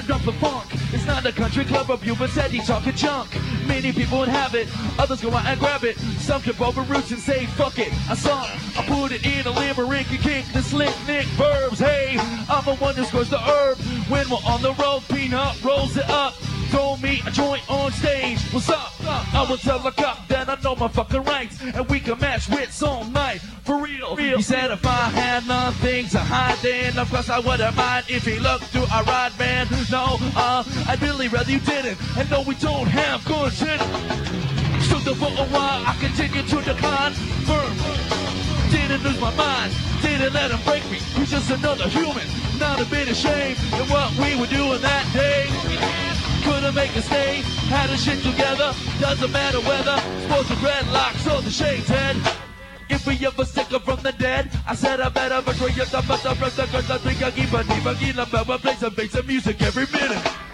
to dump the funk. It's not a country club of you, but steady talking junk. Many people have it, others go out and grab it. Some trip over roots and say, fuck it. I saw I put it in a limerick and kick the slick nick verbs. Hey, I'm the one who scores the herb. When we're on the road, P-Nut rolls it up. Throw me a joint on stage. What's up? I will tell a cop that I know my fucking rights. And we can match wits all night. For real. He said if I had nothing to hide, then of course I wouldn't mind if he looked through a rod van. No, uh, I'd really rather you didn't. And no, we don't have good shit. Stood there for a while, I continued to decline. Firm. Didn't lose my mind, didn't let him break me. He's just another human, not a bit ashamed of what we were doing that day. Couldn't make a stay, had a shit together. Doesn't matter whether sports or dreadlocks or the shades head. We ever sick her from the dead, I said I better with the mother of the girls. I think I keep a deep again. I'm about play some bass and music every minute.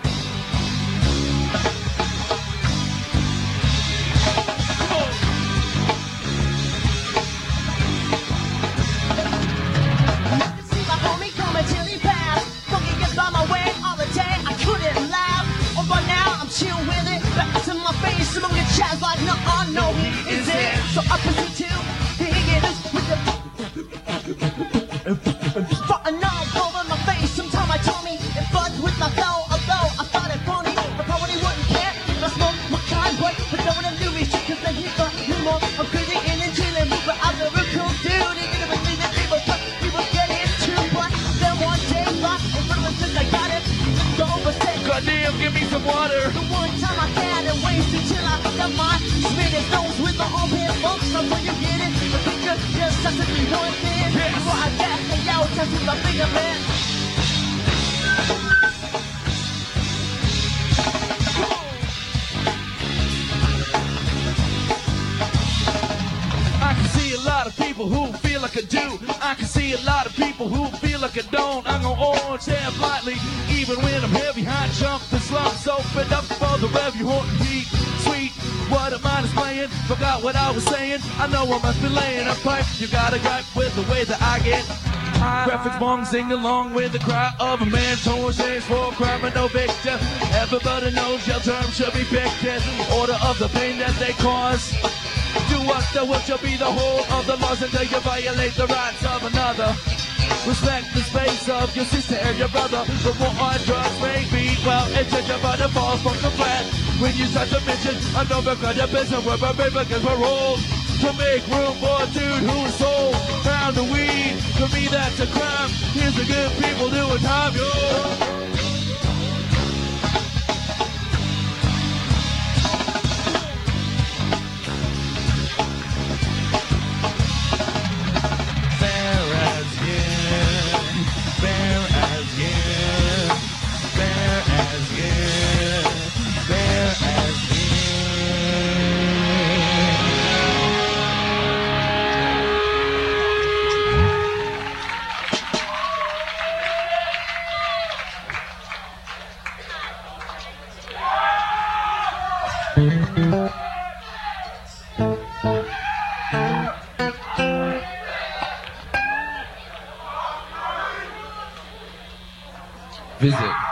To I finger man. I can see a lot of people who feel like I do. I can see a lot of people who feel like I don't. I'm gonna orange lightly, even when I'm heavy, hot jump the slumps. Open up for the rev, you want heat. What a forgot what I was saying. I know I must be laying a pipe. You gotta gripe with the way that I get. Graphics bong sing along with the cry of a man torn says for a crime and no victim. Everybody knows your term should be picked in order of the pain that they cause. Do unto what shall be the whole of the laws until you violate the rights of another. Respect the space of your sister and your brother. The war on drugs may be well intentioned, but it falls from the flat. When you start to mention another kind of business, a paper because we're old. To make room for a dude who's sold found the weed. For me, that's a crime. Here's the good people doing time, yo. Visit